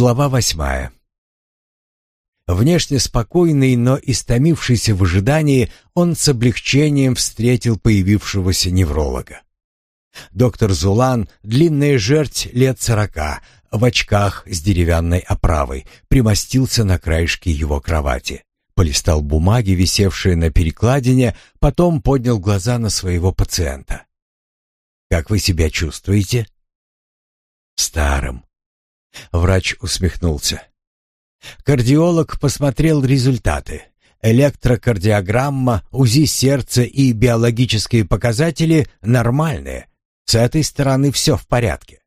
Глава восьмая. Внешне спокойный, но истомившийся в ожидании, он с облегчением встретил появившегося невролога. Доктор Зулан, длинная жерть лет сорока, в очках с деревянной оправой, примостился на краешке его кровати. Полистал бумаги, висевшие на перекладине, потом поднял глаза на своего пациента. «Как вы себя чувствуете?» «Старым», Врач усмехнулся. Кардиолог посмотрел результаты. Электрокардиограмма, УЗИ сердца и биологические показатели нормальные. С этой стороны все в порядке.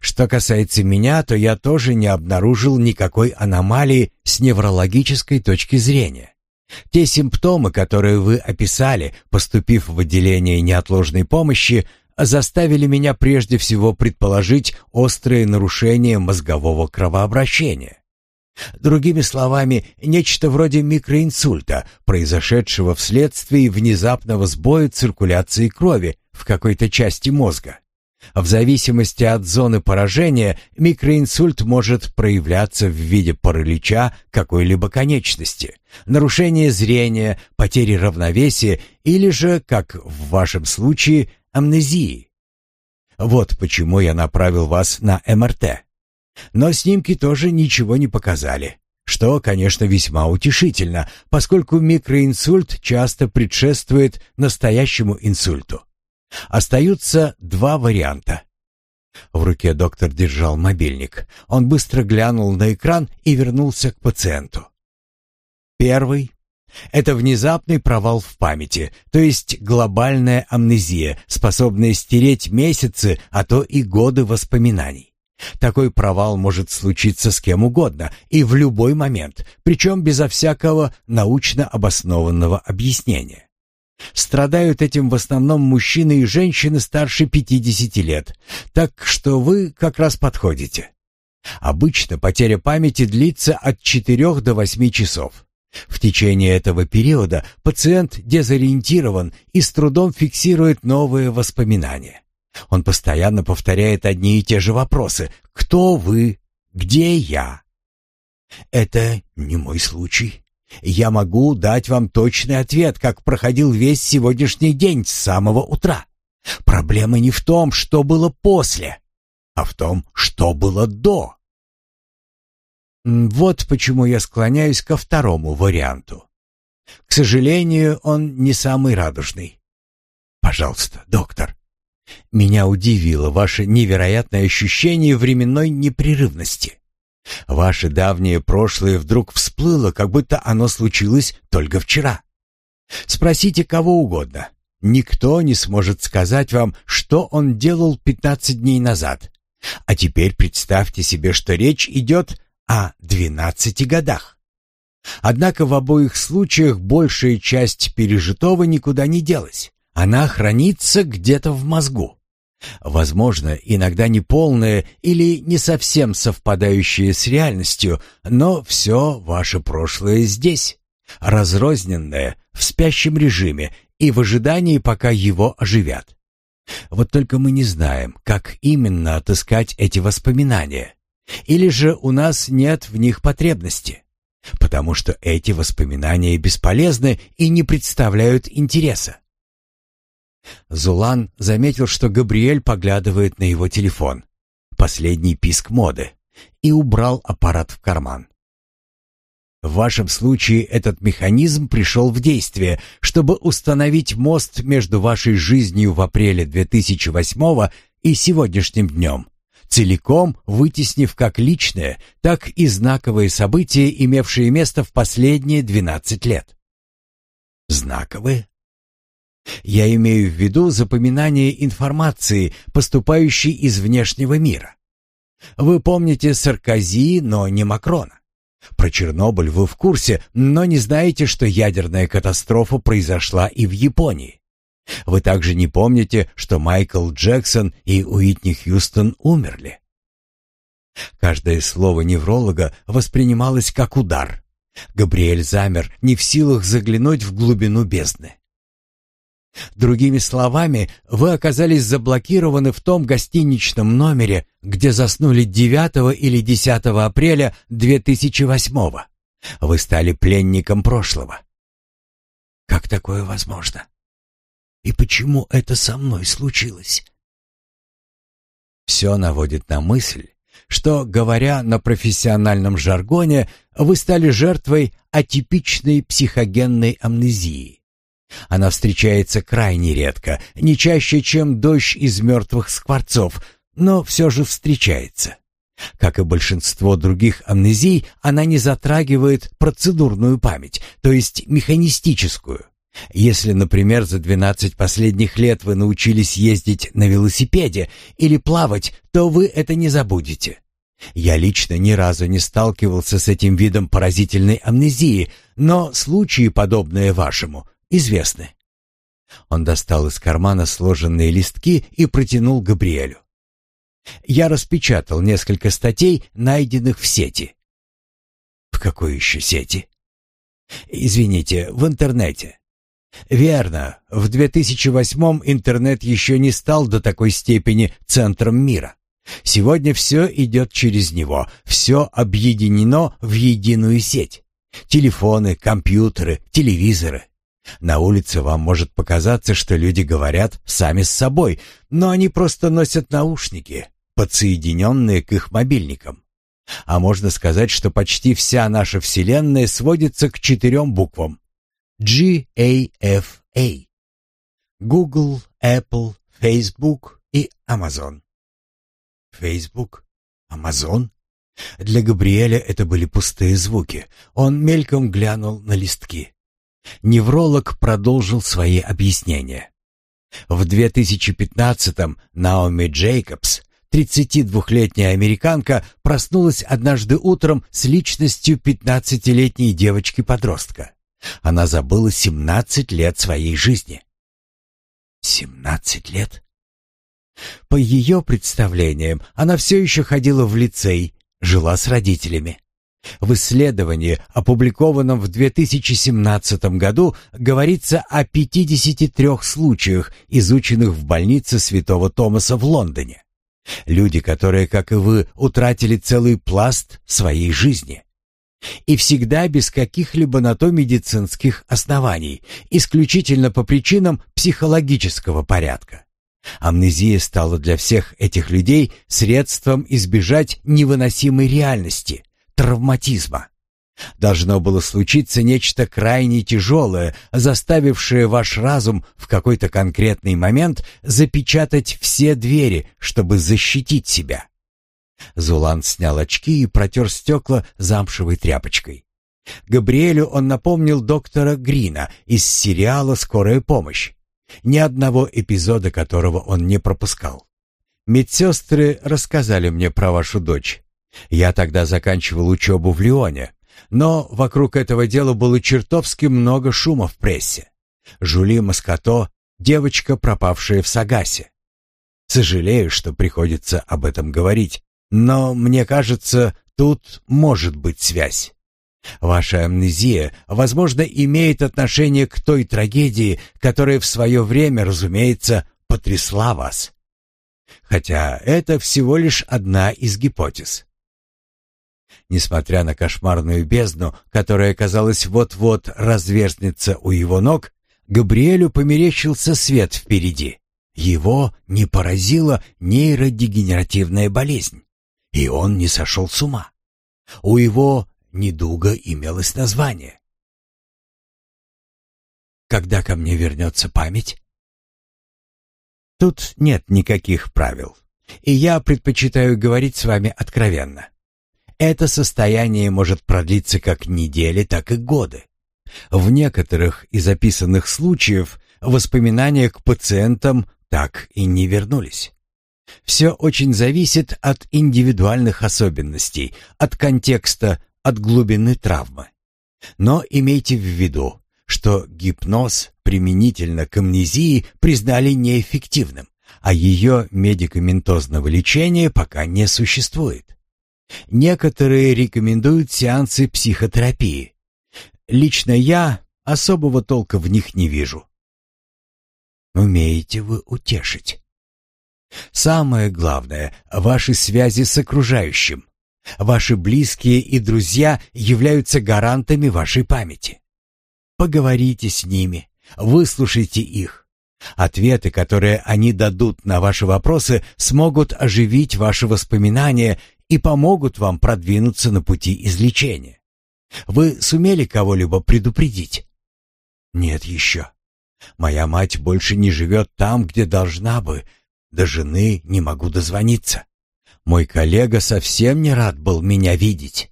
Что касается меня, то я тоже не обнаружил никакой аномалии с неврологической точки зрения. Те симптомы, которые вы описали, поступив в отделение неотложной помощи, заставили меня прежде всего предположить острое нарушение мозгового кровообращения. Другими словами, нечто вроде микроинсульта, произошедшего вследствие внезапного сбоя циркуляции крови в какой-то части мозга. В зависимости от зоны поражения микроинсульт может проявляться в виде паралича какой-либо конечности, нарушения зрения, потери равновесия или же, как в вашем случае, амнезии. Вот почему я направил вас на МРТ. Но снимки тоже ничего не показали, что, конечно, весьма утешительно, поскольку микроинсульт часто предшествует настоящему инсульту. Остаются два варианта. В руке доктор держал мобильник. Он быстро глянул на экран и вернулся к пациенту. Первый это внезапный провал в памяти, то есть глобальная амнезия, способная стереть месяцы, а то и годы воспоминаний. Такой провал может случиться с кем угодно и в любой момент, причем безо всякого научно обоснованного объяснения. Страдают этим в основном мужчины и женщины старше 50 лет, так что вы как раз подходите. Обычно потеря памяти длится от 4 до 8 часов. В течение этого периода пациент дезориентирован и с трудом фиксирует новые воспоминания. Он постоянно повторяет одни и те же вопросы «Кто вы? Где я?» «Это не мой случай. Я могу дать вам точный ответ, как проходил весь сегодняшний день с самого утра. Проблема не в том, что было после, а в том, что было до». Вот почему я склоняюсь ко второму варианту. К сожалению, он не самый радужный. Пожалуйста, доктор. Меня удивило ваше невероятное ощущение временной непрерывности. Ваше давнее прошлое вдруг всплыло, как будто оно случилось только вчера. Спросите кого угодно. Никто не сможет сказать вам, что он делал 15 дней назад. А теперь представьте себе, что речь идет о 12 годах. Однако в обоих случаях большая часть пережитого никуда не делась. Она хранится где-то в мозгу. Возможно, иногда неполная или не совсем совпадающая с реальностью, но все ваше прошлое здесь, разрозненное, в спящем режиме и в ожидании, пока его оживят. Вот только мы не знаем, как именно отыскать эти воспоминания, или же у нас нет в них потребности, потому что эти воспоминания бесполезны и не представляют интереса. Зулан заметил, что Габриэль поглядывает на его телефон, последний писк моды, и убрал аппарат в карман. В вашем случае этот механизм пришел в действие, чтобы установить мост между вашей жизнью в апреле 2008 и сегодняшним днем целиком вытеснив как личное, так и знаковые события, имевшие место в последние 12 лет. Знаковые? Я имею в виду запоминание информации, поступающей из внешнего мира. Вы помните Саркози, но не Макрона. Про Чернобыль вы в курсе, но не знаете, что ядерная катастрофа произошла и в Японии. Вы также не помните, что Майкл Джексон и Уитни Хьюстон умерли. Каждое слово невролога воспринималось как удар. Габриэль замер, не в силах заглянуть в глубину бездны. Другими словами, вы оказались заблокированы в том гостиничном номере, где заснули 9 или 10 апреля 2008 -го. Вы стали пленником прошлого. Как такое возможно? и почему это со мной случилось. Все наводит на мысль, что, говоря на профессиональном жаргоне, вы стали жертвой атипичной психогенной амнезии. Она встречается крайне редко, не чаще, чем дождь из мертвых скворцов, но все же встречается. Как и большинство других амнезий, она не затрагивает процедурную память, то есть механистическую – если, например, за 12 последних лет вы научились ездить на велосипеде или плавать, то вы это не забудете. Я лично ни разу не сталкивался с этим видом поразительной амнезии, но случаи, подобные вашему, известны. Он достал из кармана сложенные листки и протянул Габриэлю. Я распечатал несколько статей, найденных в сети. В какой еще сети? Извините, в интернете. Верно, в 2008-м интернет еще не стал до такой степени центром мира. Сегодня все идет через него, все объединено в единую сеть. Телефоны, компьютеры, телевизоры. На улице вам может показаться, что люди говорят сами с собой, но они просто носят наушники, подсоединенные к их мобильникам. А можно сказать, что почти вся наша Вселенная сводится к четырем буквам GAFA Google, Apple, Facebook и Amazon. Facebook? Amazon? Для Габриэля это были пустые звуки. Он мельком глянул на листки. Невролог продолжил свои объяснения. В 2015-м Наоми Джейкобс, 32-летняя американка, проснулась однажды утром с личностью 15-летней девочки-подростка. Она забыла 17 лет своей жизни. 17 лет? По ее представлениям, она все еще ходила в лицей, жила с родителями. В исследовании, опубликованном в 2017 году, говорится о 53 случаях, изученных в больнице Святого Томаса в Лондоне. Люди, которые, как и вы, утратили целый пласт своей жизни. И всегда без каких-либо на то медицинских оснований, исключительно по причинам психологического порядка. Амнезия стала для всех этих людей средством избежать невыносимой реальности, травматизма. Должно было случиться нечто крайне тяжелое, заставившее ваш разум в какой-то конкретный момент запечатать все двери, чтобы защитить себя. Зулан снял очки и протер стекла замшевой тряпочкой. Габриэлю он напомнил доктора Грина из сериала «Скорая помощь», ни одного эпизода которого он не пропускал. «Медсестры рассказали мне про вашу дочь. Я тогда заканчивал учебу в Лионе, но вокруг этого дела было чертовски много шума в прессе. Жули Маскато, девочка, пропавшая в Сагасе. Сожалею, что приходится об этом говорить, но мне кажется, тут может быть связь. Ваша амнезия, возможно, имеет отношение к той трагедии, которая в свое время, разумеется, потрясла вас. Хотя это всего лишь одна из гипотез. Несмотря на кошмарную бездну, которая, казалось, вот-вот разверзнется у его ног, Габриэлю померещился свет впереди. Его не поразила нейродегенеративная болезнь и он не сошел с ума. У его недуга имелось название. Когда ко мне вернется память? Тут нет никаких правил, и я предпочитаю говорить с вами откровенно. Это состояние может продлиться как недели, так и годы. В некоторых из описанных случаев воспоминания к пациентам так и не вернулись. Все очень зависит от индивидуальных особенностей, от контекста, от глубины травмы. Но имейте в виду, что гипноз применительно к амнезии признали неэффективным, а ее медикаментозного лечения пока не существует. Некоторые рекомендуют сеансы психотерапии. Лично я особого толка в них не вижу. Умеете вы утешить. Самое главное – ваши связи с окружающим. Ваши близкие и друзья являются гарантами вашей памяти. Поговорите с ними, выслушайте их. Ответы, которые они дадут на ваши вопросы, смогут оживить ваши воспоминания и помогут вам продвинуться на пути излечения. Вы сумели кого-либо предупредить? Нет еще. Моя мать больше не живет там, где должна бы, до жены не могу дозвониться. Мой коллега совсем не рад был меня видеть.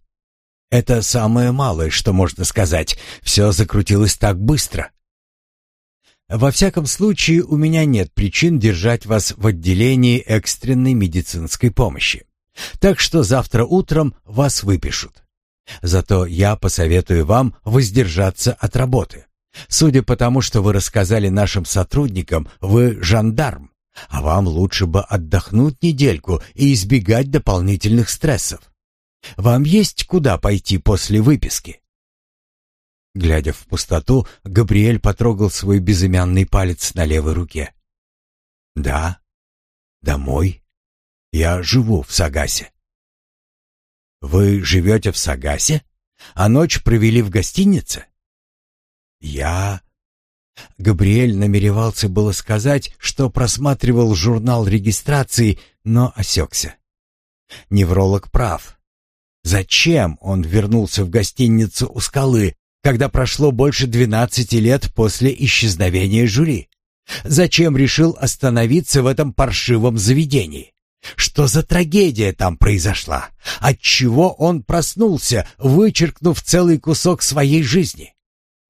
Это самое малое, что можно сказать. Все закрутилось так быстро. Во всяком случае, у меня нет причин держать вас в отделении экстренной медицинской помощи. Так что завтра утром вас выпишут. Зато я посоветую вам воздержаться от работы. Судя по тому, что вы рассказали нашим сотрудникам, вы жандарм. А вам лучше бы отдохнуть недельку и избегать дополнительных стрессов. Вам есть куда пойти после выписки?» Глядя в пустоту, Габриэль потрогал свой безымянный палец на левой руке. «Да, домой. Я живу в Сагасе». «Вы живете в Сагасе? А ночь провели в гостинице?» «Я...» Габриэль намеревался было сказать, что просматривал журнал регистрации, но осекся. Невролог прав. Зачем он вернулся в гостиницу у скалы, когда прошло больше 12 лет после исчезновения жюри? Зачем решил остановиться в этом паршивом заведении? Что за трагедия там произошла? Отчего он проснулся, вычеркнув целый кусок своей жизни?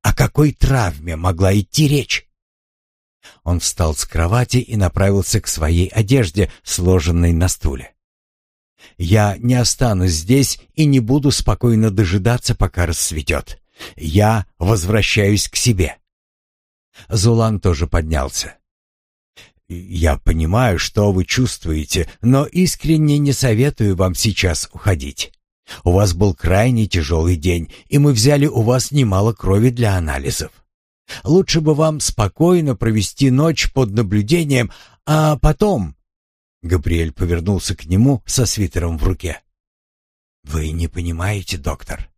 О какой травме могла идти речь? Он встал с кровати и направился к своей одежде, сложенной на стуле. «Я не останусь здесь и не буду спокойно дожидаться, пока рассветет. Я возвращаюсь к себе». Зулан тоже поднялся. «Я понимаю, что вы чувствуете, но искренне не советую вам сейчас уходить. У вас был крайне тяжелый день, и мы взяли у вас немало крови для анализов. Лучше бы вам спокойно провести ночь под наблюдением, а потом...» Габриэль повернулся к нему со свитером в руке. «Вы не понимаете, доктор.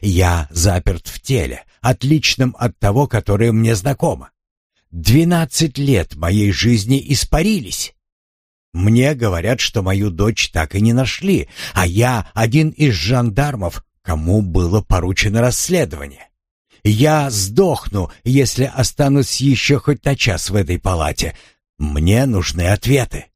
Я заперт в теле, отличном от того, которое мне знакомо. Двенадцать лет моей жизни испарились. Мне говорят, что мою дочь так и не нашли, а я один из жандармов, кому было поручено расследование. Я сдохну, если останусь еще хоть на час в этой палате. Мне нужны ответы.